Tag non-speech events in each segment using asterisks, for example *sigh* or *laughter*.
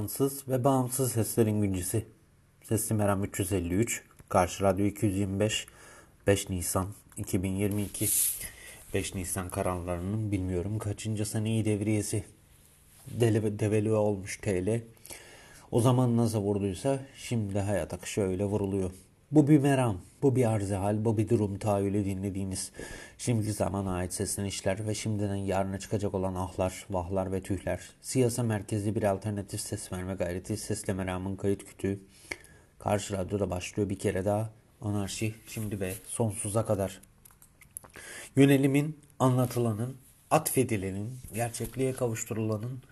bağlantısız ve bağımsız seslerin güncesi. Sesli Meram 353, Karşı Radyo 225, 5 Nisan 2022. 5 Nisan kararlarının bilmiyorum kaçıncı seneyi devriyesi. Dele, devalüe olmuş TL. O zaman nasıl vurduysa şimdi hayat akışı öyle vuruluyor. Bu bir meram, bu bir arz hal, bu bir durum tahayyülü dinlediğiniz şimdiki zamana ait seslenişler ve şimdiden yarına çıkacak olan ahlar, vahlar ve tühler. Siyasa merkezli bir alternatif ses verme gayreti sesle meramın kayıt kütüğü. Karşı radyoda başlıyor bir kere daha. anarşi şimdi ve sonsuza kadar. Yönelimin, anlatılanın, atfedilenin, gerçekliğe kavuşturulanın,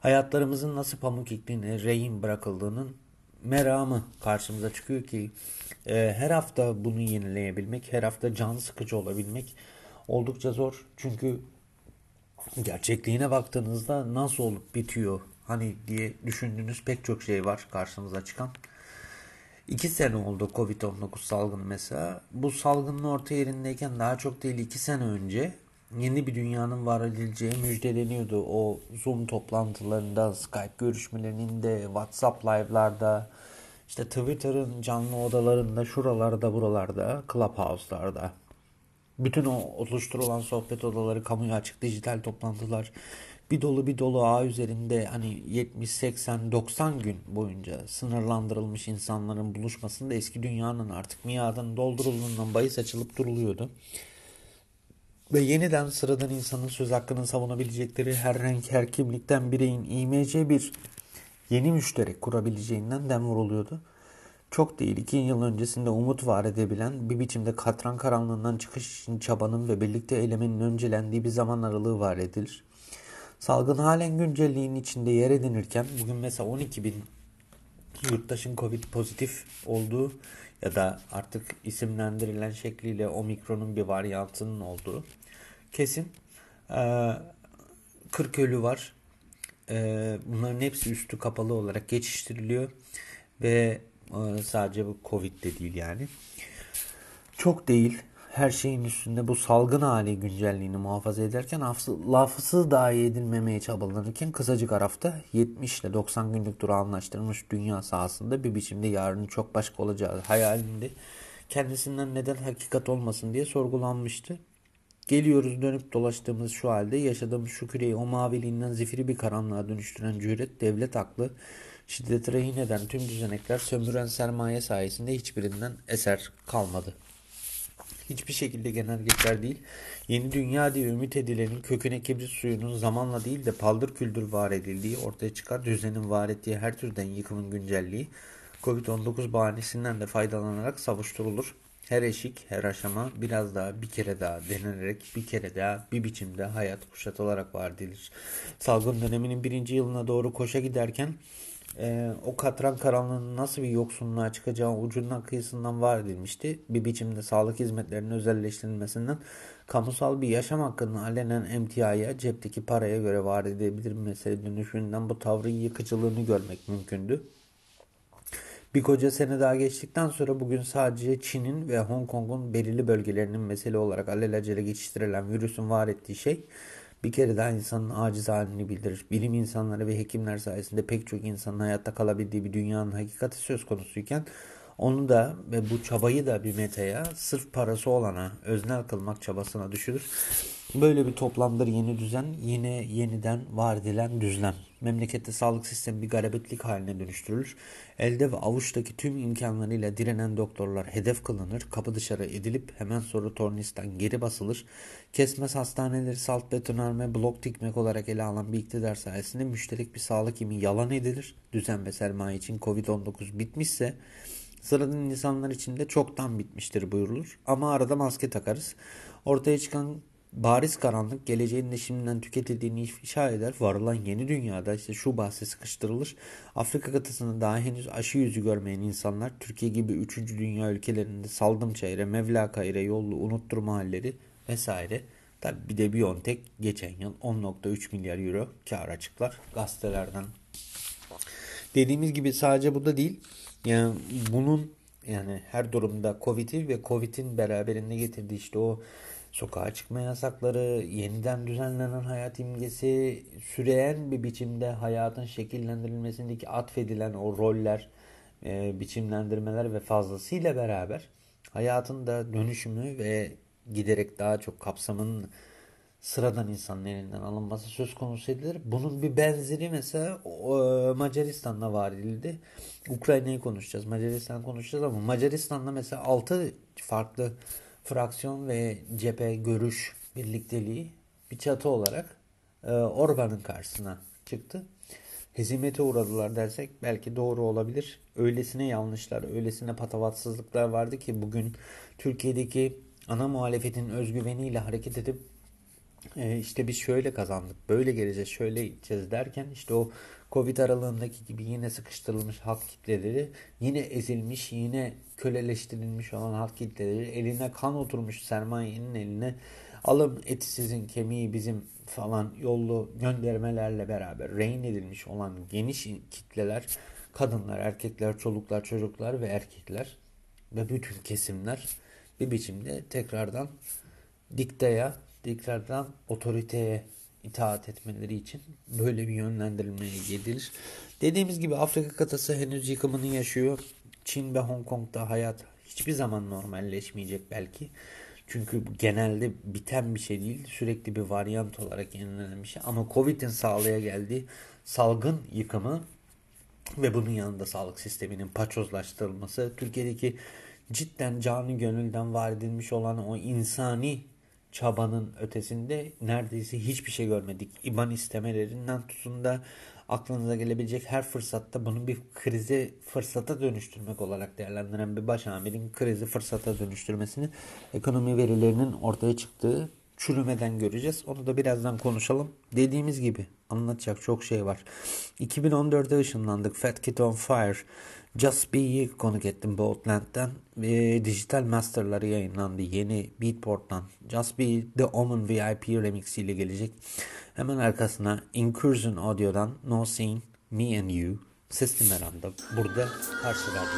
hayatlarımızın nasıl pamuk ipliğine rehin bırakıldığının meramı karşımıza çıkıyor ki e, her hafta bunu yenileyebilmek, her hafta can sıkıcı olabilmek oldukça zor. Çünkü gerçekliğine baktığınızda nasıl olup bitiyor hani diye düşündüğünüz pek çok şey var karşımıza çıkan. İki sene oldu Covid-19 salgını mesela. Bu salgının orta yerindeyken daha çok değil iki sene önce yeni bir dünyanın var edileceği müjdeleniyordu. O Zoom toplantılarında, Skype görüşmelerinde, WhatsApp live'larda, işte Twitter'ın canlı odalarında, şuralarda, buralarda, Clubhouse'larda. Bütün o oluşturulan sohbet odaları, kamuya açık dijital toplantılar, bir dolu bir dolu ağ üzerinde hani 70, 80, 90 gün boyunca sınırlandırılmış insanların buluşmasında eski dünyanın artık miadının doldurulduğundan bahis açılıp duruluyordu. Ve yeniden sıradan insanın söz hakkını savunabilecekleri her renk, her kimlikten bireyin IMC bir yeni müşterek kurabileceğinden dem vuruluyordu. Çok değil iki yıl öncesinde umut var edebilen bir biçimde katran karanlığından çıkış için çabanın ve birlikte eylemenin öncelendiği bir zaman aralığı var edilir. Salgın halen güncelliğin içinde yer edinirken bugün mesela 12 bin yurttaşın Covid pozitif olduğu ya da artık isimlendirilen şekliyle omikronun bir varyantının olduğu kesin. Ee, 40 ölü var. Ee, bunların hepsi üstü kapalı olarak geçiştiriliyor ve e, sadece bu Covid de değil yani. Çok değil her şeyin üstünde bu salgın hali güncelliğini muhafaza ederken lafızı dahi edilmemeye çabalanırken kısacık arafta 70 ile 90 günlük durağanlaştırılmış dünya sahasında bir biçimde yarının çok başka olacağı hayalinde kendisinden neden hakikat olmasın diye sorgulanmıştı. Geliyoruz dönüp dolaştığımız şu halde yaşadığımız şu küreyi o maviliğinden zifiri bir karanlığa dönüştüren cüret devlet aklı şiddet rehin eden tüm düzenekler sömüren sermaye sayesinde hiçbirinden eser kalmadı hiçbir şekilde genel geçer değil. Yeni dünya diye ümit edilenin köküne kibrit suyunun zamanla değil de paldır küldür var edildiği, ortaya çıkar düzenin var ettiği her türden yıkımın güncelliği, Covid-19 bahanesinden de faydalanarak savuşturulur. Her eşik, her aşama biraz daha bir kere daha denenerek bir kere daha bir biçimde hayat kuşatılarak var edilir. Salgın döneminin birinci yılına doğru koşa giderken e, o katran karanlığının nasıl bir yoksunluğa çıkacağı ucundan kıyısından var edilmişti. Bir biçimde sağlık hizmetlerinin özelleştirilmesinden kamusal bir yaşam hakkının alenen emtiaya, cepteki paraya göre var edebilir mesele dönüşünden bu tavrın yıkıcılığını görmek mümkündü. Bir koca sene daha geçtikten sonra bugün sadece Çin'in ve Hong Kong'un belirli bölgelerinin mesele olarak alelacele geçiştirilen virüsün var ettiği şey bir kere daha insanın aciz halini bildirir. Bilim insanları ve hekimler sayesinde pek çok insanın hayatta kalabildiği bir dünyanın hakikati söz konusuyken onu da ve bu çabayı da bir metaya sırf parası olana öznel kılmak çabasına düşülür. Böyle bir toplamdır yeni düzen, yine yeniden var edilen düzlem. Memlekette sağlık sistemi bir garabetlik haline dönüştürülür. Elde ve avuçtaki tüm imkanlarıyla direnen doktorlar hedef kılınır, kapı dışarı edilip hemen sonra tornistan geri basılır. Kesmez hastaneleri salt betonarme, blok dikmek olarak ele alan bir iktidar sayesinde müşterek bir sağlık imi yalan edilir. Düzen ve sermaye için Covid-19 bitmişse sıradan insanlar için de çoktan bitmiştir buyurulur. Ama arada maske takarız. Ortaya çıkan bariz karanlık geleceğin de şimdiden tüketildiğini ifşa eder. Varılan yeni dünyada işte şu bahse sıkıştırılır. Afrika kıtasında daha henüz aşı yüzü görmeyen insanlar Türkiye gibi 3. dünya ülkelerinde saldım çayre, mevla kayre yollu unutturma halleri vesaire. Tabi bir de Biontech geçen yıl 10.3 milyar euro kar açıklar gazetelerden. Dediğimiz gibi sadece bu da değil. Yani bunun yani her durumda Covid'i ve Covid'in beraberinde getirdiği işte o sokağa çıkma yasakları, yeniden düzenlenen hayat imgesi, süreyen bir biçimde hayatın şekillendirilmesindeki atfedilen o roller, e, biçimlendirmeler ve fazlasıyla beraber hayatın da dönüşümü ve giderek daha çok kapsamının sıradan insanın elinden alınması söz konusu edilir. Bunun bir benzeri mesela e, Macaristan'da var edildi. Ukrayna'yı konuşacağız, Macaristan konuşacağız ama Macaristan'da mesela 6 farklı fraksiyon ve cephe görüş birlikteliği bir çatı olarak e, Orban'ın karşısına çıktı. hezimete uğradılar dersek belki doğru olabilir. Öylesine yanlışlar, öylesine patavatsızlıklar vardı ki bugün Türkiye'deki ana muhalefetin özgüveniyle hareket edip e, işte biz şöyle kazandık, böyle geleceğiz, şöyle gideceğiz derken işte o Covid aralığındaki gibi yine sıkıştırılmış halk kitleleri, yine ezilmiş, yine köleleştirilmiş olan halk kitleleri, eline kan oturmuş sermayenin eline alım eti sizin kemiği bizim falan yollu göndermelerle beraber rehin edilmiş olan geniş kitleler, kadınlar, erkekler, çoluklar, çocuklar ve erkekler ve bütün kesimler bir biçimde tekrardan diktaya, tekrardan otoriteye itaat etmeleri için böyle bir yönlendirilmeye gidilir. Dediğimiz gibi Afrika kıtası henüz yıkımını yaşıyor. Çin ve Hong Kong'da hayat hiçbir zaman normalleşmeyecek belki. Çünkü genelde biten bir şey değil. Sürekli bir varyant olarak yenilenen bir şey. Ama Covid'in sağlığa geldiği salgın yıkımı ve bunun yanında sağlık sisteminin paçozlaştırılması, Türkiye'deki cidden canı gönülden var edilmiş olan o insani çabanın ötesinde neredeyse hiçbir şey görmedik. İban istemelerinden tutun da aklınıza gelebilecek her fırsatta bunu bir krize fırsata dönüştürmek olarak değerlendiren bir baş amirin krizi fırsata dönüştürmesini ekonomi verilerinin ortaya çıktığı çürümeden göreceğiz. Onu da birazdan konuşalım. Dediğimiz gibi anlatacak çok şey var. 2014'de ışınlandık. Fat Kid on Fire. Just Be'yi konuk ettim Boatland'den. Ve dijital masterları yayınlandı. Yeni Beatport'tan. Just Be The Omen VIP remix ile gelecek. Hemen arkasına Incursion Audio'dan No Scene, Me and You, Sesli Meram'da burada karşılardı.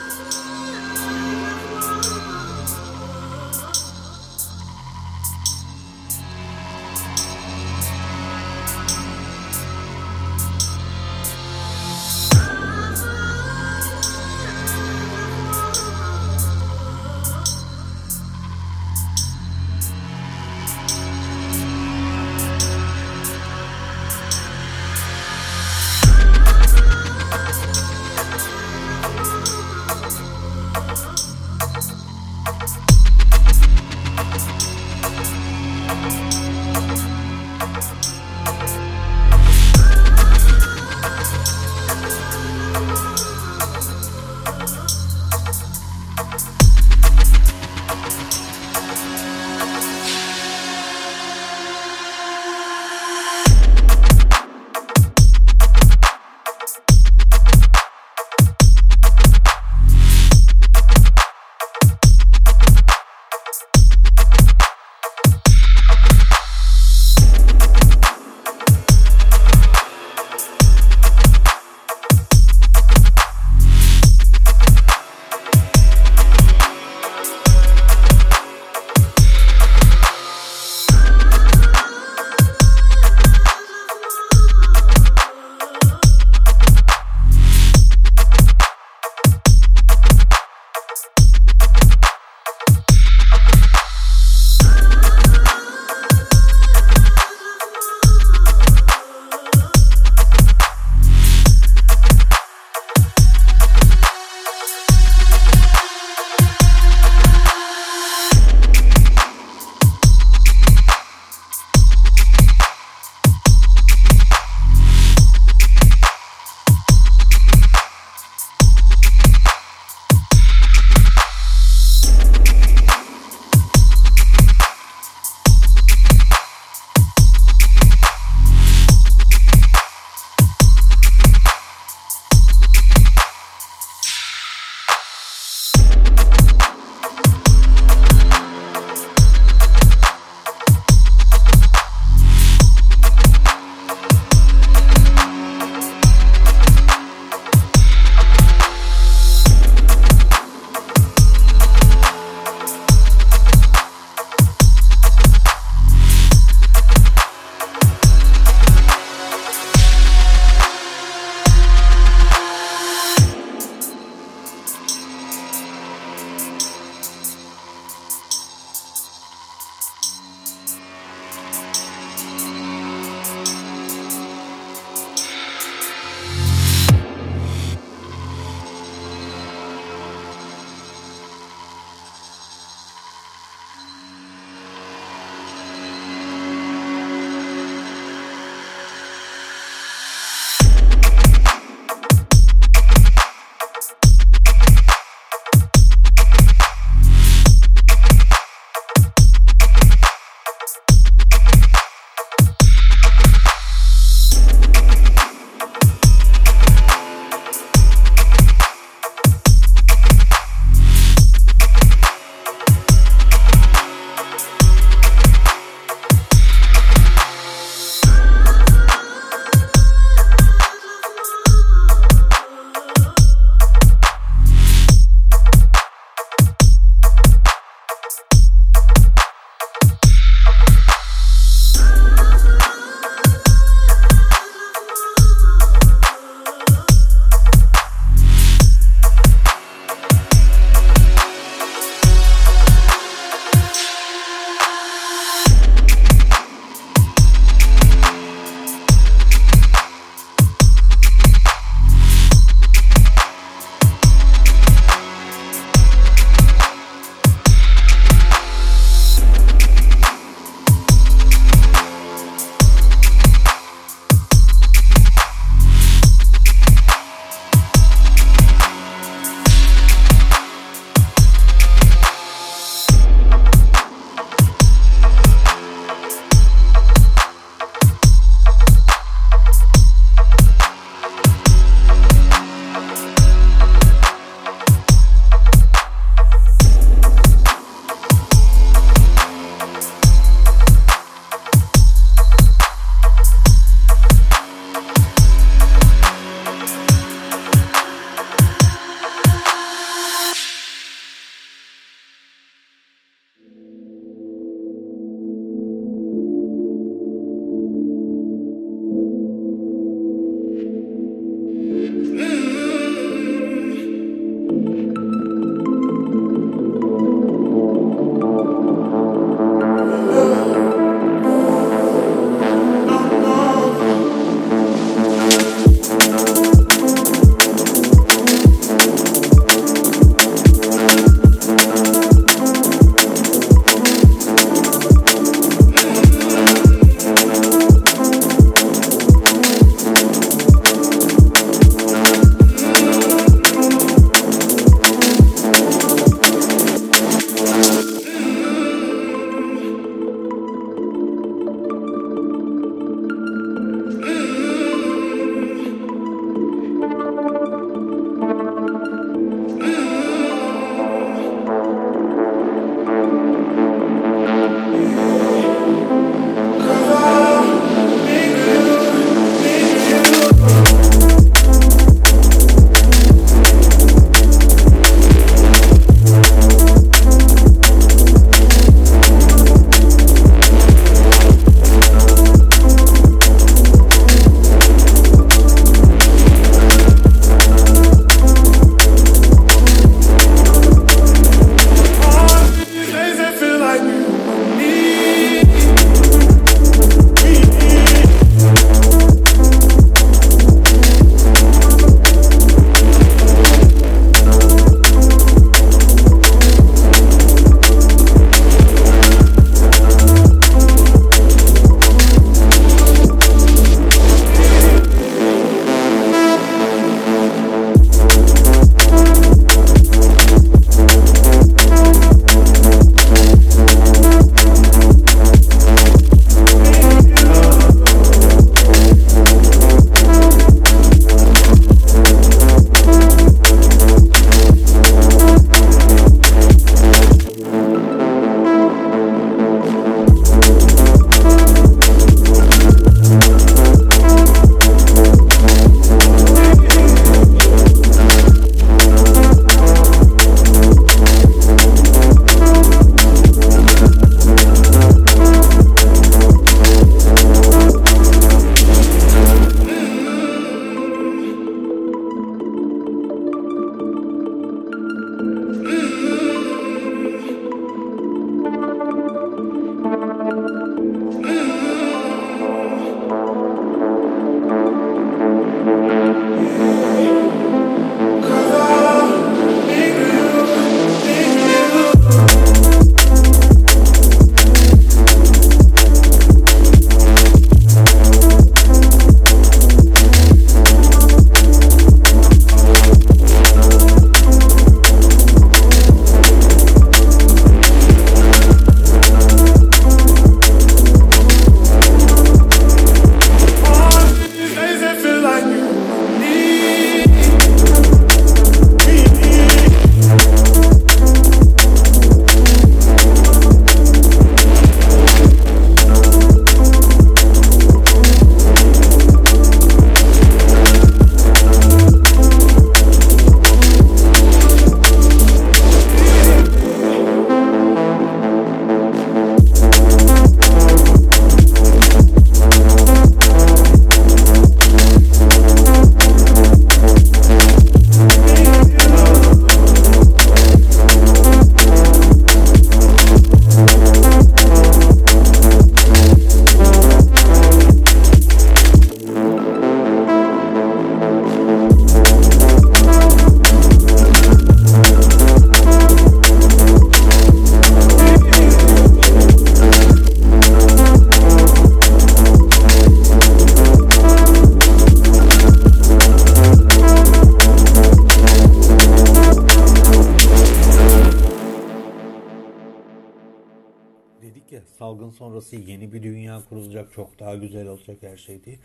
Olacak her şey diye.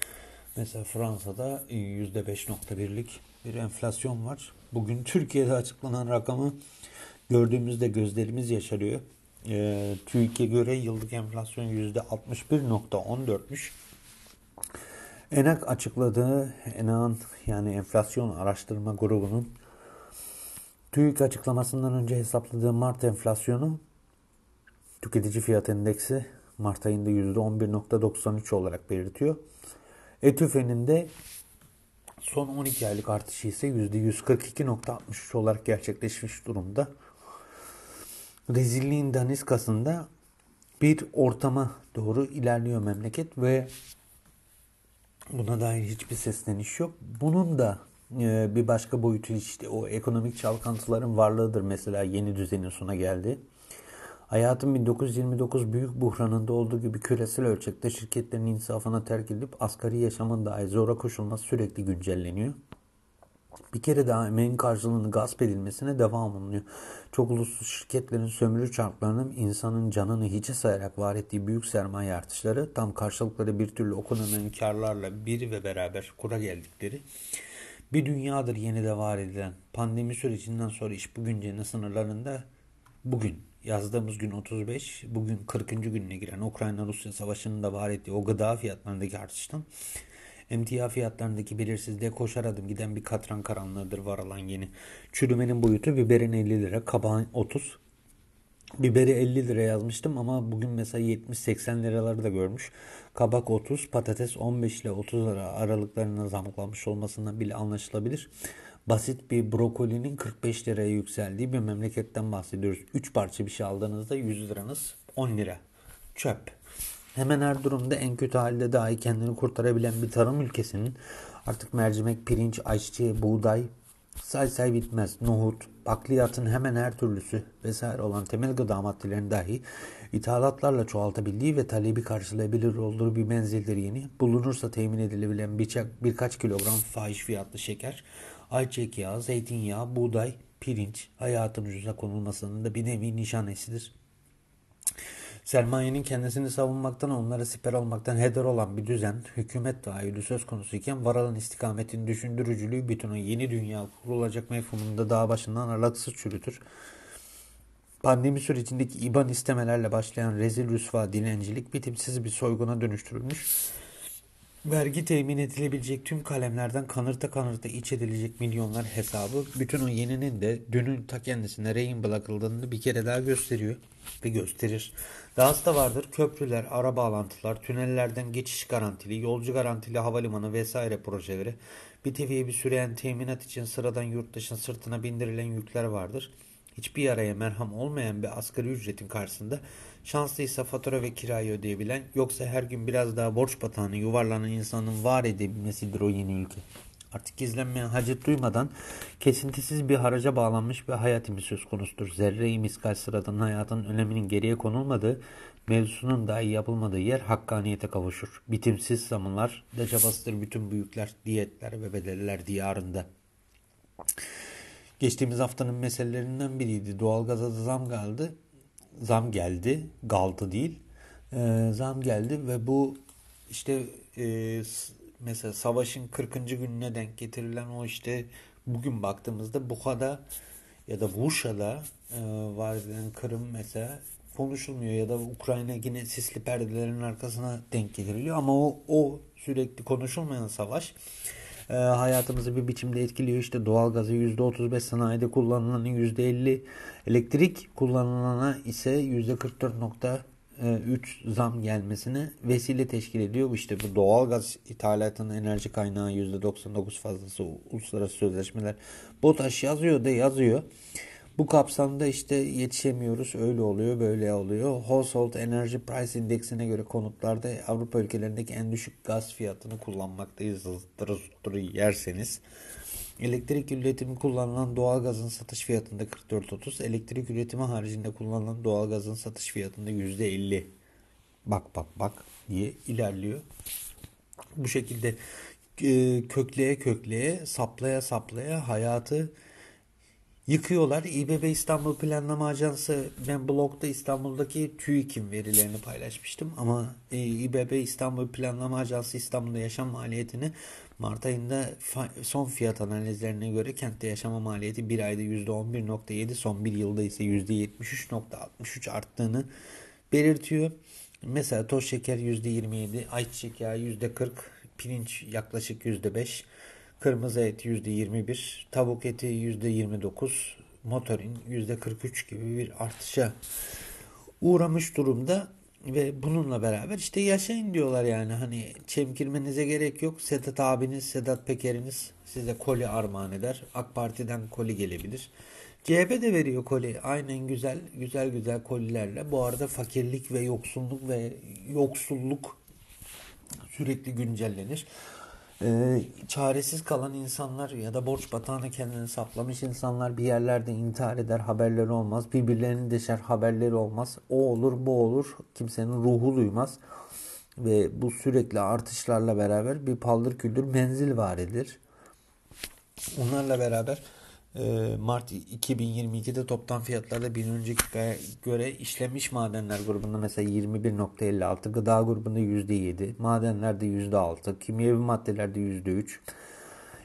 Mesela Fransa'da %5.1'lik bir enflasyon var. Bugün Türkiye'de açıklanan rakamı gördüğümüzde gözlerimiz yaşarıyor. E, TÜİK'e göre yıllık enflasyon %61.14'müş. ENAK açıkladığı ENAK'ın yani enflasyon araştırma grubunun TÜİK açıklamasından önce hesapladığı Mart enflasyonu tüketici fiyat endeksi Mart ayında %11.93 olarak belirtiyor. ETÜFE'nin de son 12 aylık artışı ise %142.63 olarak gerçekleşmiş durumda. Rezilliğin daniskasında bir ortama doğru ilerliyor memleket ve buna dair hiçbir sesleniş yok. Bunun da e, bir başka boyutu işte o ekonomik çalkantıların varlığıdır mesela yeni düzenin sona geldi. Hayatın 1929 büyük buhranında olduğu gibi küresel ölçekte şirketlerin insafına terk edilip asgari yaşamın dahi zora koşulması sürekli güncelleniyor. Bir kere daha emeğin karşılığını gasp edilmesine devam olunuyor. Çok uluslu şirketlerin sömürü çarklarının insanın canını hiçe sayarak var ettiği büyük sermaye artışları tam karşılıkları bir türlü okunanan karlarla bir ve beraber kura geldikleri bir dünyadır yeni de var edilen pandemi sürecinden sonra iş bugüncenin sınırlarında bugün yazdığımız gün 35, bugün 40. gününe giren Ukrayna-Rusya savaşının da var ettiği o gıda fiyatlarındaki artıştan emtia fiyatlarındaki belirsizliğe koşar adım giden bir katran karanlığıdır var alan yeni. Çürümenin boyutu biberin 50 lira, kabağın 30. Biberi 50 lira yazmıştım ama bugün mesela 70-80 liraları da görmüş. Kabak 30, patates 15 ile 30 lira aralıklarına zamlanmış olmasından bile anlaşılabilir. Basit bir brokolinin 45 liraya yükseldiği bir memleketten bahsediyoruz. 3 parça bir şey aldığınızda 100 liranız 10 lira. Çöp. Hemen her durumda en kötü halde dahi kendini kurtarabilen bir tarım ülkesinin artık mercimek, pirinç, ayçiçeği, buğday say say bitmez. Nohut, bakliyatın hemen her türlüsü vesaire olan temel gıda maddelerini dahi ithalatlarla çoğaltabildiği ve talebi karşılayabilir olduğu bir menzildir yeni. Bulunursa temin edilebilen birkaç kilogram fahiş fiyatlı şeker, ayçiçek yağı, zeytinyağı, buğday, pirinç hayatın ucuza konulmasının da bir nevi nişanesidir. Sermayenin kendisini savunmaktan onlara siper olmaktan heder olan bir düzen, hükümet tahayyülü söz konusu iken istikametin düşündürücülüğü bütün o yeni dünya kurulacak mefhumunda dağ başından aralıksız çürütür. Pandemi sürecindeki IBAN istemelerle başlayan rezil rüsva dilencilik bitimsiz bir soyguna dönüştürülmüş. Vergi temin edilebilecek tüm kalemlerden kanırta kanırta iç edilecek milyonlar hesabı bütün o yeninin de dünün ta kendisine rehin bırakıldığını bir kere daha gösteriyor ve gösterir. Dahası da vardır köprüler, ara bağlantılar, tünellerden geçiş garantili, yolcu garantili havalimanı vesaire projeleri. Bir teviye bir süreyen teminat için sıradan yurttaşın sırtına bindirilen yükler vardır. Hiçbir yaraya merham olmayan bir asgari ücretin karşısında şanslıysa fatura ve kirayı ödeyebilen yoksa her gün biraz daha borç batağını yuvarlanan insanın var edebilmesidir o yeni ülke. Artık gizlenmeyen hacet duymadan kesintisiz bir haraca bağlanmış bir hayatimiz söz konusudur. Zerre-i miskal sıradan hayatın öneminin geriye konulmadığı, mevzusunun dahi yapılmadığı yer hakkaniyete kavuşur. Bitimsiz zamanlar decabasıdır bütün büyükler, diyetler ve bedeller diyarında. Geçtiğimiz haftanın meselelerinden biriydi. Doğalgaza zam geldi. Zam geldi. Galdı değil. Ee, zam geldi ve bu işte e, mesela savaşın 40. gününe denk getirilen o işte bugün baktığımızda Bukha'da ya da Vuşa'da e, var edilen Kırım mesela konuşulmuyor ya da Ukrayna yine sisli perdelerin arkasına denk getiriliyor ama o, o sürekli konuşulmayan savaş e, hayatımızı bir biçimde etkiliyor. İşte doğalgazı %35 sanayide kullanılanın %50 elektrik kullanılana ise %44.3 zam gelmesine vesile teşkil ediyor. İşte bu doğalgaz ithalatının enerji kaynağı %99 fazlası uluslararası sözleşmeler. BOTAŞ yazıyor da yazıyor. Bu kapsamda işte yetişemiyoruz öyle oluyor böyle oluyor. Household Energy Price Indeksine göre konutlarda Avrupa ülkelerindeki en düşük gaz fiyatını kullanmaktayız. Zıttırı zıttırı yerseniz. Elektrik üretimi kullanılan doğalgazın satış fiyatında 44.30, elektrik üretimi haricinde kullanılan doğalgazın satış fiyatında %50. Bak bak bak diye ilerliyor. Bu şekilde kökleye kökleye, saplaya saplaya hayatı yıkıyorlar. İBB İstanbul Planlama Ajansı ben blogda İstanbul'daki TÜİK'in verilerini paylaşmıştım ama e, İBB İstanbul Planlama Ajansı İstanbul'da yaşam maliyetini Mart ayında son fiyat analizlerine göre kentte yaşama maliyeti bir ayda %11.7 son bir yılda ise %73.63 arttığını belirtiyor. Mesela toz şeker %27, ayçiçek yağı %40, pirinç yaklaşık %5, kırmızı et %21, tavuk eti %29, motorin %43 gibi bir artışa uğramış durumda ve bununla beraber işte yaşayın diyorlar yani hani çemkirmenize gerek yok. Sedat abiniz, Sedat Peker'iniz size koli armağan eder. AK Parti'den koli gelebilir. CHP de veriyor koli. Aynen güzel güzel güzel kolilerle. Bu arada fakirlik ve yoksulluk ve yoksulluk sürekli güncellenir. Ee, çaresiz kalan insanlar ya da borç batağına kendini saplamış insanlar bir yerlerde intihar eder haberleri olmaz. Birbirlerini deşer haberleri olmaz. O olur bu olur kimsenin ruhu duymaz. Ve bu sürekli artışlarla beraber bir paldır küldür menzil var edilir. Onlarla beraber Mart 2022'de toptan fiyatlarda bir önceki göre işlenmiş madenler grubunda mesela 21.56, gıda grubunda %7, madenlerde %6, kimyevi maddelerde %3,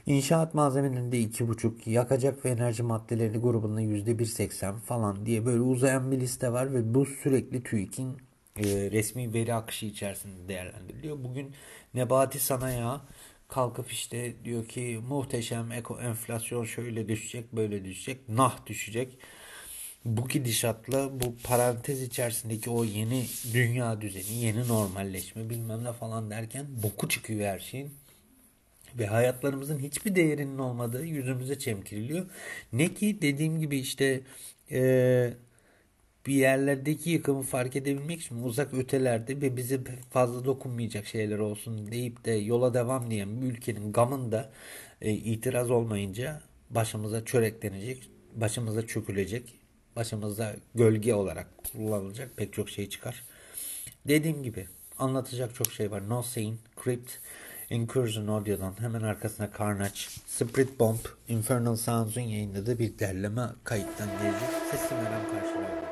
İnşaat malzemelerinde 2,5, yakacak ve enerji maddeleri grubunda %1.80 falan diye böyle uzayan bir liste var ve bu sürekli TÜİK'in e, resmi veri akışı içerisinde değerlendiriliyor. Bugün Nebati Sanayi kalkıp işte diyor ki muhteşem eko enflasyon şöyle düşecek böyle düşecek nah düşecek. Bu gidişatla bu parantez içerisindeki o yeni dünya düzeni yeni normalleşme bilmem ne falan derken boku çıkıyor her şeyin. Ve hayatlarımızın hiçbir değerinin olmadığı yüzümüze çemkiriliyor. Ne ki dediğim gibi işte e, bir yerlerdeki yıkımı fark edebilmek için uzak ötelerde ve bize fazla dokunmayacak şeyler olsun deyip de yola devam diyen bir ülkenin gamında e, itiraz olmayınca başımıza çöreklenecek, başımıza çökülecek, başımıza gölge olarak kullanılacak pek çok şey çıkar. Dediğim gibi anlatacak çok şey var. No Scene, Crypt, Incursion Audio'dan hemen arkasına Carnage, Spirit Bomb, Infernal Sounds'un yayınladığı bir derleme kayıttan gelecek. Sesli meram karşılıyor.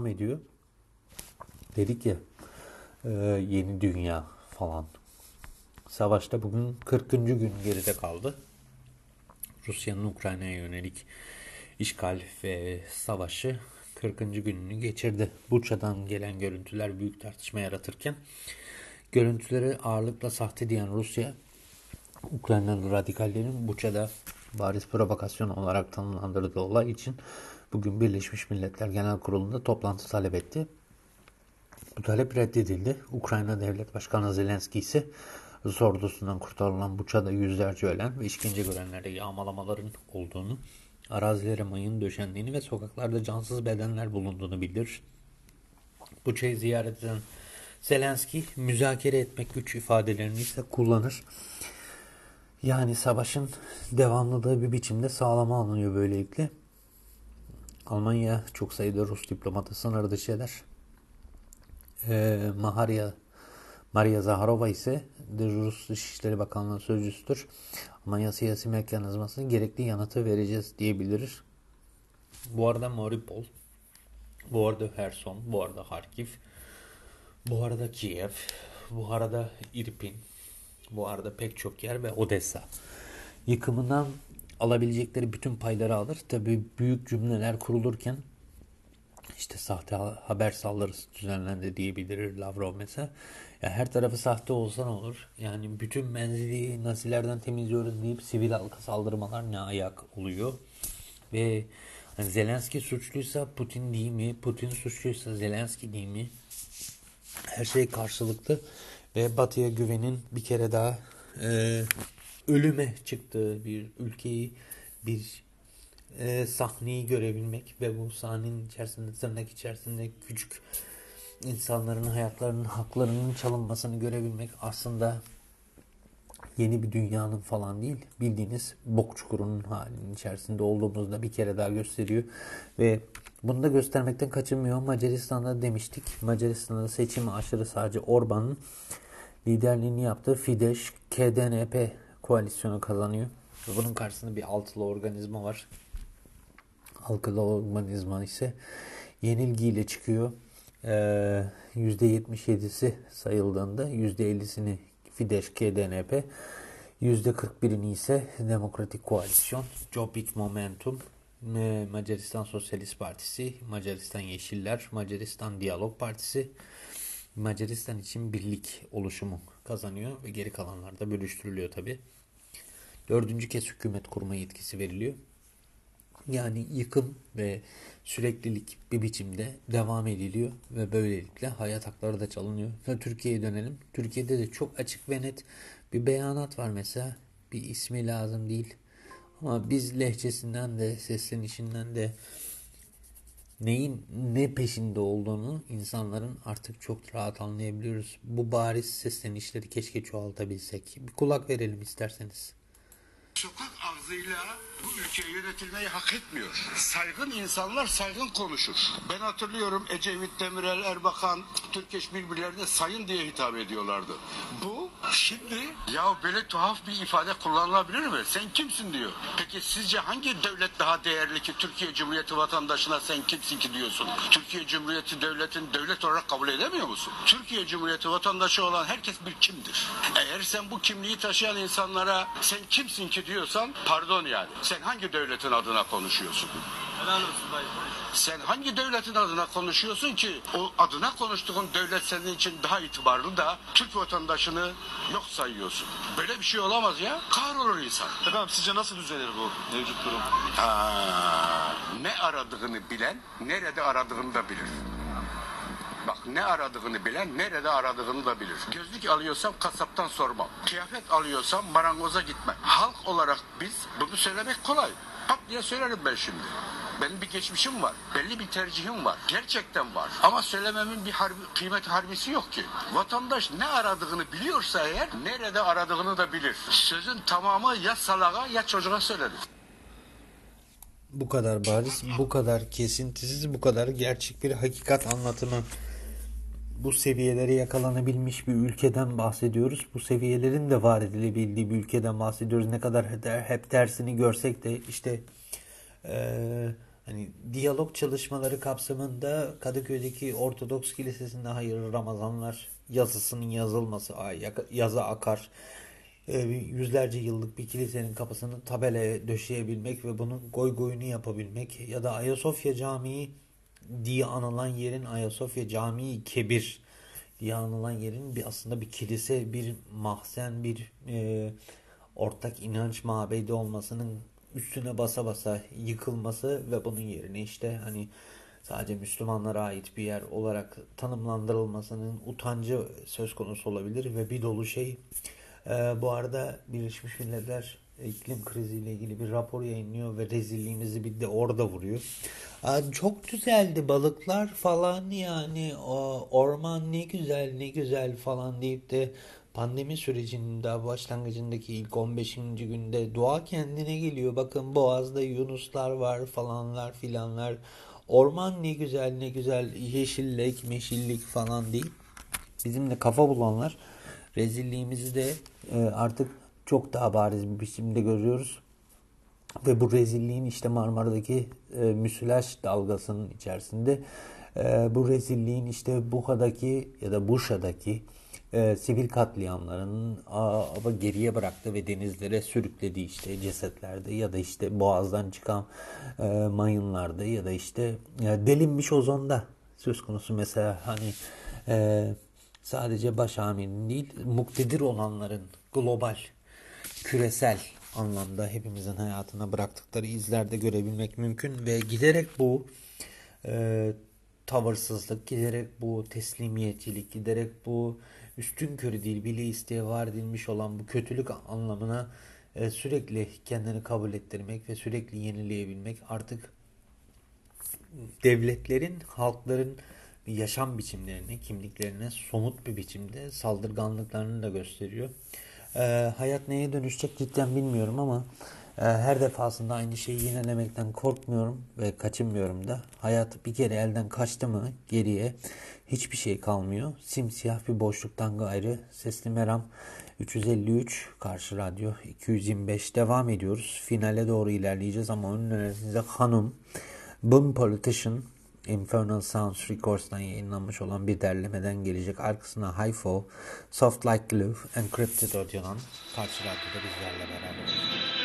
Devam ediyor. Dedik ya e, yeni dünya falan. Savaşta bugün 40. gün geride kaldı. Rusya'nın Ukrayna'ya yönelik işgal ve savaşı 40. gününü geçirdi. Buça'dan gelen görüntüler büyük tartışma yaratırken görüntüleri ağırlıkla sahte diyen Rusya Ukraynalı radikallerin Buça'da bariz provokasyon olarak tanımlandırdığı olay için bugün Birleşmiş Milletler Genel Kurulu'nda toplantı talep etti. Bu talep reddedildi. Ukrayna Devlet Başkanı Zelenski ise Rus ordusundan kurtarılan Buça'da yüzlerce ölen ve işkence görenlerde yağmalamaların olduğunu, arazilere mayın döşendiğini ve sokaklarda cansız bedenler bulunduğunu bildirir. Buça'yı ziyaret eden Zelenski müzakere etmek güç ifadelerini ise kullanır. Yani savaşın devamlılığı bir biçimde sağlama alınıyor böylelikle. Almanya çok sayıda Rus diplomatı sınır dışı eder. Ee, Maharya, Maria Zaharova ise Rus Dışişleri Bakanlığı sözcüsüdür. Almanya siyasi mekanizması gerekli yanıtı vereceğiz diyebilir. Bu arada Mariupol, bu arada Herson, bu arada Harkiv, bu arada Kiev, bu arada Irpin, bu arada pek çok yer ve Odessa. Yıkımından alabilecekleri bütün payları alır. Tabi büyük cümleler kurulurken işte sahte haber saldırısı düzenlendi diyebilir Lavrov mesela. Ya her tarafı sahte olsa ne olur? Yani bütün menzili nazilerden temizliyoruz deyip sivil halka saldırmalar ne ayak oluyor? Ve hani Zelenski suçluysa Putin değil mi? Putin suçluysa Zelenski değil mi? Her şey karşılıklı ve Batı'ya güvenin bir kere daha e, ölüme çıktığı bir ülkeyi bir e, sahneyi görebilmek ve bu sahnenin içerisinde tırnak içerisinde küçük insanların hayatlarının haklarının çalınmasını görebilmek aslında yeni bir dünyanın falan değil bildiğiniz bok çukurunun halinin içerisinde olduğumuzda bir kere daha gösteriyor ve bunu da göstermekten kaçınmıyor. Macaristan'da demiştik. Macaristan'da seçimi aşırı sadece Orban'ın liderliğini yaptığı Fidesz KDNP koalisyonu kazanıyor. Bunun karşısında bir altılı organizma var. Altılı organizma ise yenilgiyle çıkıyor. Ee, %77'si sayıldığında %50'sini Fidesz KDNP %41'ini ise Demokratik Koalisyon, Jobbik Momentum, Macaristan Sosyalist Partisi, Macaristan Yeşiller, Macaristan Diyalog Partisi, Macaristan için birlik oluşumu kazanıyor ve geri kalanlar da bölüştürülüyor tabi. Dördüncü kez hükümet kurma yetkisi veriliyor. Yani yıkım ve süreklilik bir biçimde devam ediliyor ve böylelikle hayat hakları da çalınıyor. Ve Türkiye'ye dönelim. Türkiye'de de çok açık ve net bir beyanat var mesela. Bir ismi lazım değil. Ama biz lehçesinden de seslenişinden de neyin ne peşinde olduğunu insanların artık çok rahat anlayabiliyoruz. Bu bariz seslenişleri keşke çoğaltabilsek. Bir kulak verelim isterseniz. Sokak ağzıyla bu ülke yönetilmeyi hak etmiyor. Saygın insanlar saygın konuşur. Ben hatırlıyorum Ecevit Demirel, Erbakan, Türkeş birbirlerine sayın diye hitap ediyorlardı. Bu Şimdi ya böyle tuhaf bir ifade kullanılabilir mi? Sen kimsin diyor. Peki sizce hangi devlet daha değerli ki Türkiye Cumhuriyeti vatandaşına sen kimsin ki diyorsun? Türkiye Cumhuriyeti devletin devlet olarak kabul edemiyor musun? Türkiye Cumhuriyeti vatandaşı olan herkes bir kimdir. Eğer sen bu kimliği taşıyan insanlara sen kimsin ki diyorsan pardon yani. Sen hangi devletin adına konuşuyorsun? Helal olsun dayı. Sen hangi devletin adına konuşuyorsun ki o adına konuştuğun devlet senin için daha itibarlı da Türk vatandaşını yok sayıyorsun. Böyle bir şey olamaz ya. Kahrolur insan. Efendim sizce nasıl düzelir bu mevcut durum? Ha, ne aradığını bilen nerede aradığını da bilir. Bak ne aradığını bilen nerede aradığını da bilir. Gözlük alıyorsam kasaptan sormam. Kıyafet alıyorsam marangoza gitmem. Halk olarak biz bunu söylemek kolay. Pat diye söylerim ben şimdi. Benim bir geçmişim var. Belli bir tercihim var. Gerçekten var. Ama söylememin bir harbi, kıymet harbisi yok ki. Vatandaş ne aradığını biliyorsa eğer nerede aradığını da bilir. Sözün tamamı ya salağa ya çocuğa söylenir. Bu kadar bariz, bu kadar kesintisiz, bu kadar gerçek bir hakikat anlatımı. Bu seviyelere yakalanabilmiş bir ülkeden bahsediyoruz. Bu seviyelerin de var edilebildiği bir ülkeden bahsediyoruz. Ne kadar hep tersini görsek de işte eee hani diyalog çalışmaları kapsamında Kadıköy'deki Ortodoks Kilisesi'nde hayır Ramazanlar yazısının yazılması yazı akar e, yüzlerce yıllık bir kilisenin kapısını tabelaya döşeyebilmek ve bunun goy goyunu yapabilmek ya da Ayasofya Camii diye anılan yerin Ayasofya Camii Kebir diye anılan yerin bir aslında bir kilise, bir mahzen, bir e, ortak inanç mabedi olmasının üstüne basa basa yıkılması ve bunun yerine işte hani sadece Müslümanlara ait bir yer olarak tanımlandırılmasının utancı söz konusu olabilir ve bir dolu şey. Ee, bu arada Birleşmiş Milletler iklim kriziyle ilgili bir rapor yayınlıyor ve rezilliğimizi bir de orada vuruyor. Çok güzeldi balıklar falan yani orman ne güzel ne güzel falan deyip de pandemi sürecinin daha başlangıcındaki ilk 15. günde doğa kendine geliyor. Bakın boğazda yunuslar var falanlar filanlar. Orman ne güzel ne güzel yeşillik meşillik falan değil. Bizimle kafa bulanlar rezilliğimizi de e, artık çok daha bariz bir biçimde görüyoruz. Ve bu rezilliğin işte Marmara'daki e, müsilaj dalgasının içerisinde e, bu rezilliğin işte Buha'daki ya da Buşa'daki e, sivil katliamlarının ama geriye bıraktı ve denizlere sürüklediği işte cesetlerde ya da işte boğazdan çıkan e, mayınlarda ya da işte e, delinmiş ozonda söz konusu mesela hani e, sadece baş amirin değil muktedir olanların global küresel anlamda hepimizin hayatına bıraktıkları izlerde görebilmek mümkün ve giderek bu e, tavırsızlık, giderek bu teslimiyetçilik, giderek bu üstün körü değil bile isteye var edilmiş olan bu kötülük anlamına e, sürekli kendini kabul ettirmek ve sürekli yenileyebilmek artık devletlerin, halkların yaşam biçimlerini, kimliklerine somut bir biçimde saldırganlıklarını da gösteriyor. E, hayat neye dönüşecek cidden bilmiyorum ama e, her defasında aynı şeyi yinelemekten korkmuyorum ve kaçınmıyorum da. Hayat bir kere elden kaçtı mı geriye hiçbir şey kalmıyor. Simsiyah bir boşluktan gayrı Sesli Meram 353 Karşı Radyo 225 devam ediyoruz. Finale doğru ilerleyeceğiz ama onun önerisinde Hanım Boom Politician Infernal Sounds Records'tan yayınlanmış olan bir derlemeden gelecek. Arkasına Hi-Fo, Soft Like Glue, Encrypted Audio'dan Karşı Radyo'da bizlerle beraber olacak.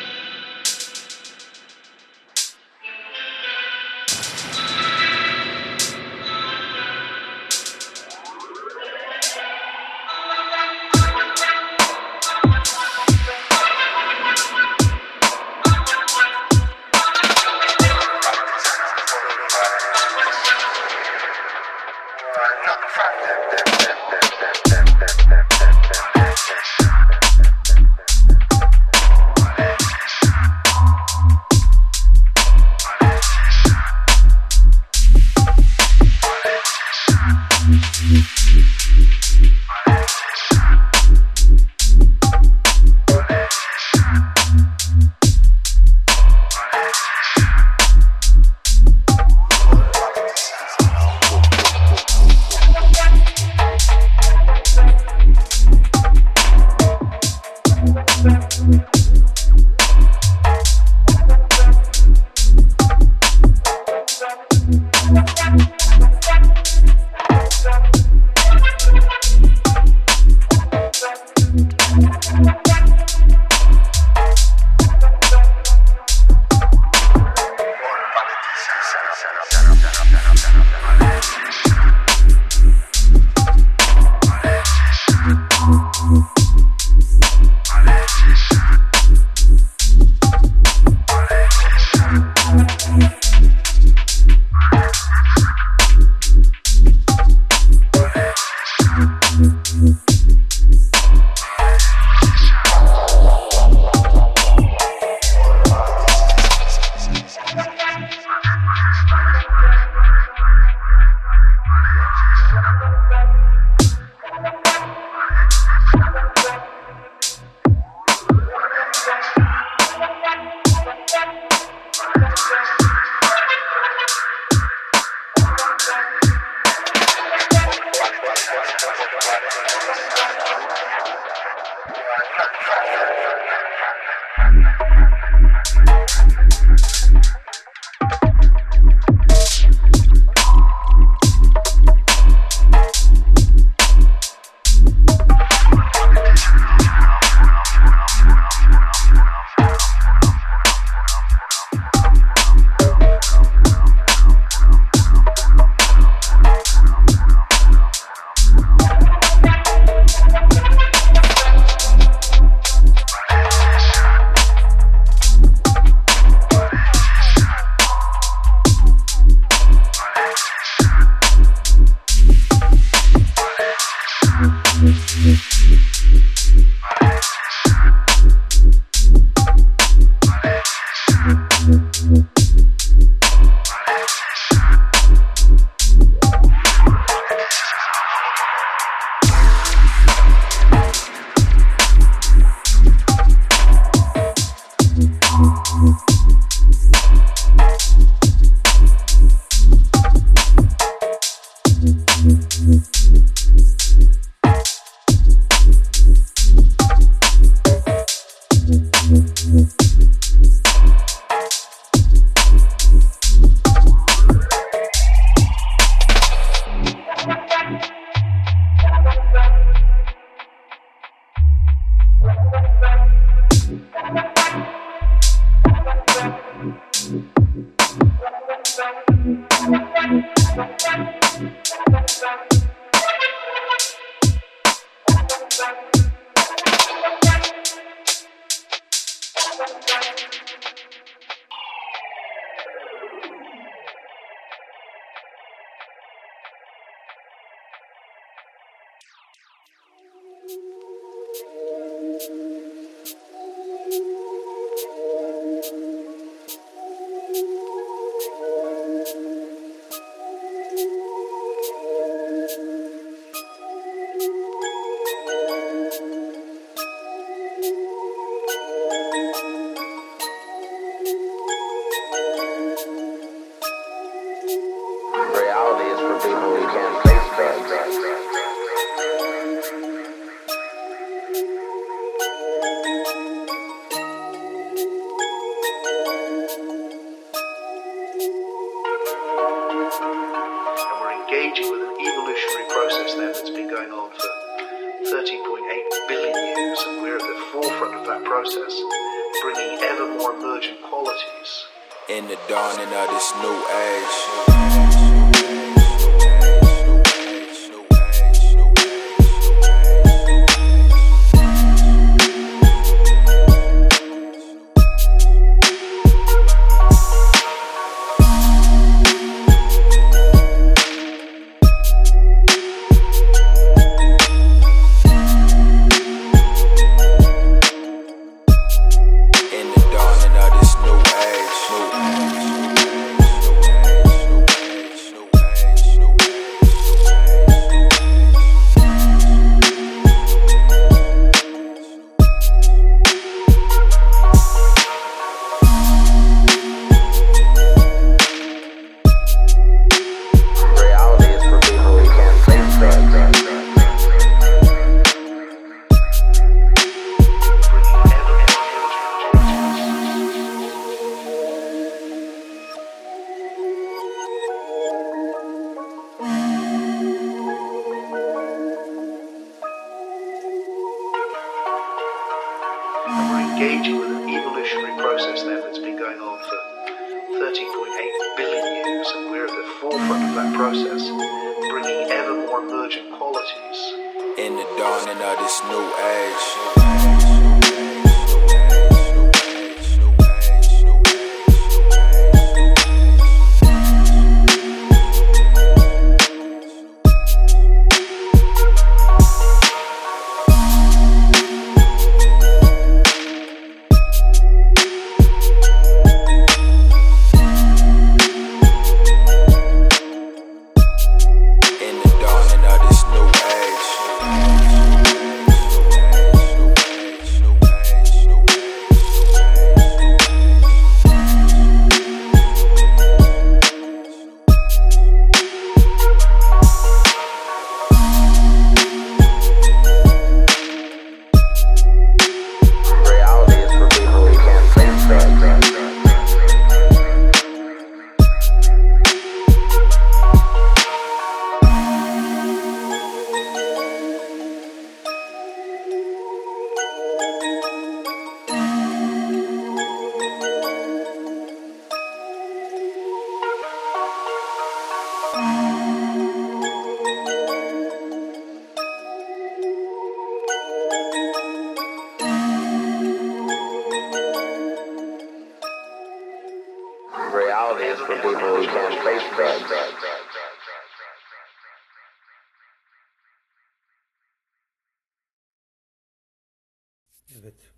13.8 billion years, and we're at the forefront of that process, bringing ever more emergent qualities. in the dawning of this new age.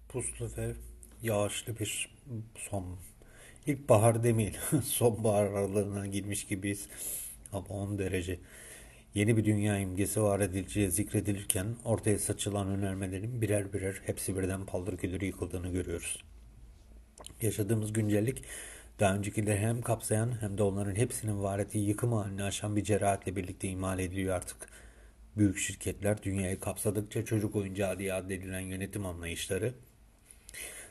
Puslu ve yağışlı bir son. İlkbahar demeyelim, *laughs* sonbahar aralığına girmiş gibiyiz. Ama 10 derece. Yeni bir dünya imgesi var edileceği zikredilirken ortaya saçılan önermelerin birer birer hepsi birden paldır küldür yıkıldığını görüyoruz. Yaşadığımız güncellik daha öncekileri hem kapsayan hem de onların hepsinin var ettiği yıkım halini aşan bir cerahatle birlikte imal ediliyor artık. Büyük şirketler dünyayı kapsadıkça çocuk oyuncağı diye addedilen yönetim anlayışları,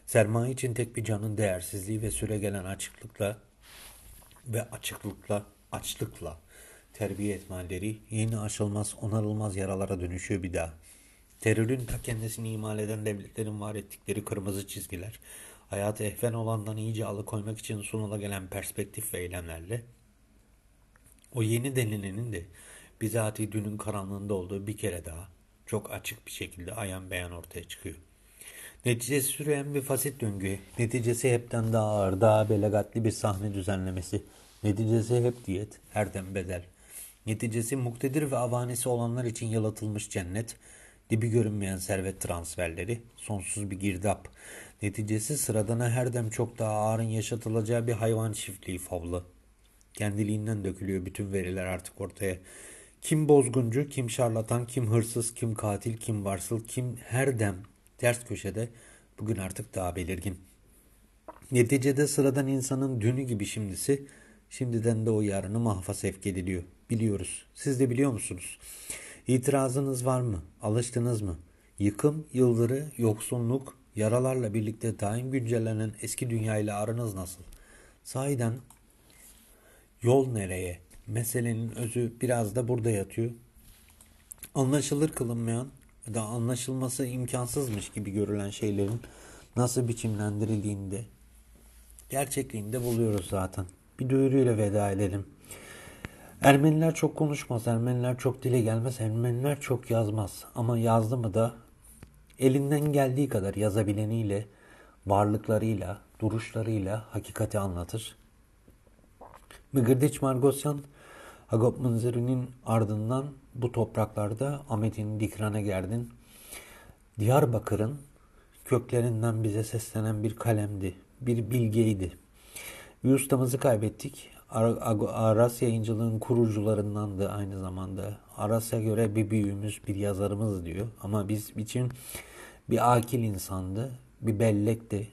sermaye için tek bir canın değersizliği ve süregelen açıklıkla ve açıklıkla, açlıkla terbiye etmeleri yeni aşılmaz, onarılmaz yaralara dönüşüyor bir daha. Terörün ta kendisini imal eden devletlerin var ettikleri kırmızı çizgiler, hayatı ehven olandan iyice alıkoymak için sunula gelen perspektif ve eylemlerle O yeni denilenin de bizatihi dünün karanlığında olduğu bir kere daha çok açık bir şekilde ayan beyan ortaya çıkıyor. Neticesi süreyen bir fasit döngü, neticesi hepten daha ağır, daha belagatli bir sahne düzenlemesi, neticesi hep diyet, herden bedel. Neticesi muktedir ve avanesi olanlar için yalıtılmış cennet, dibi görünmeyen servet transferleri, sonsuz bir girdap. Neticesi sıradana her dem çok daha ağırın yaşatılacağı bir hayvan çiftliği favlı. Kendiliğinden dökülüyor bütün veriler artık ortaya. Kim bozguncu, kim şarlatan, kim hırsız, kim katil, kim varsıl, kim her dem ters köşede bugün artık daha belirgin. Neticede sıradan insanın dünü gibi şimdisi, şimdiden de o yarını mahfa sevk ediliyor. Biliyoruz. Siz de biliyor musunuz? İtirazınız var mı? Alıştınız mı? Yıkım, yıldırı, yoksunluk, yaralarla birlikte daim güncellenen eski dünyayla aranız nasıl? Sahiden yol nereye? Meselenin özü biraz da burada yatıyor. Anlaşılır kılınmayan da anlaşılması imkansızmış gibi görülen şeylerin nasıl biçimlendirildiğinde gerçekliğinde buluyoruz zaten. Bir duyuruyla veda edelim. Ermeniler çok konuşmaz, Ermeniler çok dile gelmez, Ermeniler çok yazmaz. Ama yazdı mı da elinden geldiği kadar yazabileniyle, varlıklarıyla, duruşlarıyla hakikati anlatır. Mıgırdiç Margosyan, Hagop Mınzırı'nın ardından bu topraklarda Ahmet'in Dikran'a gerdin. Diyarbakır'ın köklerinden bize seslenen bir kalemdi, bir bilgeydi. Bir ustamızı kaybettik. Aras yayıncılığın kurucularındandı aynı zamanda. Aras'a göre bir büyüğümüz, bir yazarımız diyor. Ama biz için bir akil insandı, bir bellekti.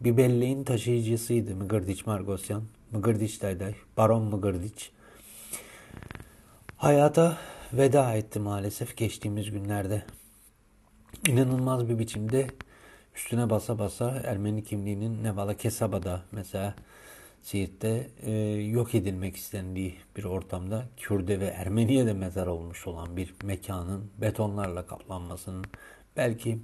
Bir belleğin taşıyıcısıydı Mıgırdiç Margosyan. Mıgırdiç Dayday, Baron Mıgırdiç. Hayata veda etti maalesef geçtiğimiz günlerde. İnanılmaz bir biçimde üstüne basa basa Ermeni kimliğinin Nevala Kesaba'da mesela Siirt'te e, yok edilmek istendiği bir ortamda Kürde ve Ermeniye de mezar olmuş olan bir mekanın betonlarla kaplanmasının belki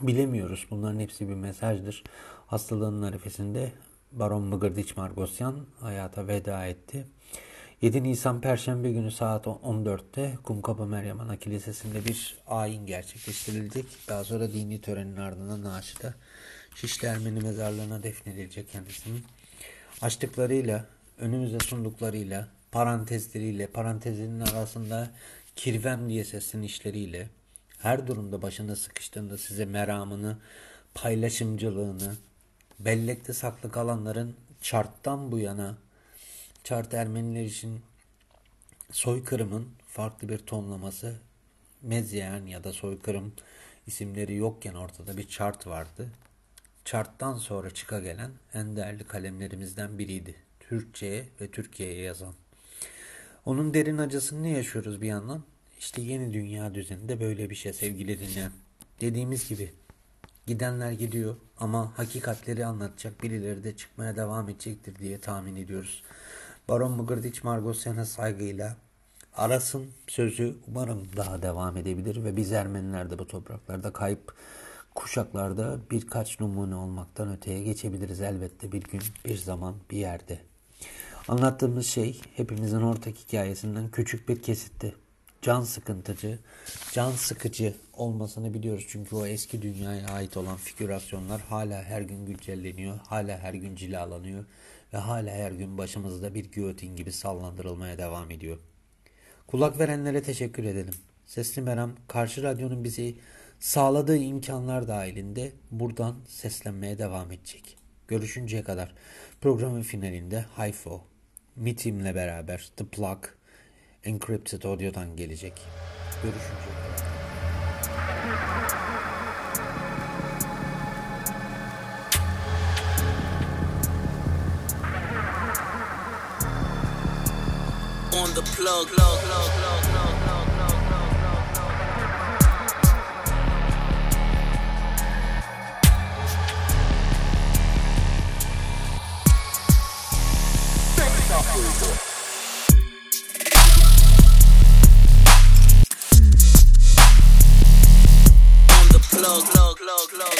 bilemiyoruz. Bunların hepsi bir mesajdır. Hastalığının arifesinde Baron Mıgırdiç Margosyan hayata veda etti. 7 Nisan Perşembe günü saat 14'te Kumkapı Meryem Ana Kilisesi'nde bir ayin gerçekleştirilecek. Daha sonra dini törenin ardından naaşı Şişli Ermeni mezarlığına defnedilecek kendisinin. Açtıklarıyla, önümüze sunduklarıyla, parantezleriyle, parantezinin arasında kirvem diye seslenişleriyle, her durumda başına sıkıştığında size meramını, paylaşımcılığını, bellekte saklı kalanların çarttan bu yana Çart Ermeniler için soykırımın farklı bir tonlaması Mezyen ya da soykırım isimleri yokken ortada bir çart vardı. Çarttan sonra çıka gelen en değerli kalemlerimizden biriydi. Türkçe'ye ve Türkiye'ye yazan. Onun derin acısını yaşıyoruz bir yandan? İşte yeni dünya düzeninde böyle bir şey sevgili dinleyen. Dediğimiz gibi gidenler gidiyor ama hakikatleri anlatacak birileri de çıkmaya devam edecektir diye tahmin ediyoruz. Baron Mugurdiç Margosyan'a saygıyla Aras'ın sözü umarım daha devam edebilir ve biz Ermeniler de bu topraklarda kayıp kuşaklarda birkaç numune olmaktan öteye geçebiliriz elbette bir gün, bir zaman, bir yerde. Anlattığımız şey hepimizin ortak hikayesinden küçük bir kesitti. Can sıkıntıcı, can sıkıcı olmasını biliyoruz. Çünkü o eski dünyaya ait olan figürasyonlar hala her gün güncelleniyor, hala her gün cilalanıyor ve hala her gün başımızda bir giyotin gibi sallandırılmaya devam ediyor. Kulak verenlere teşekkür edelim. Sesli Meram, karşı radyonun bizi sağladığı imkanlar dahilinde buradan seslenmeye devam edecek. Görüşünceye kadar programın finalinde Hayfo, Mitim'le beraber The Plug, Encrypted Audio'dan gelecek. Görüşünceye kadar. On the plug. plug, plug, plug, plug. On the plug, plug,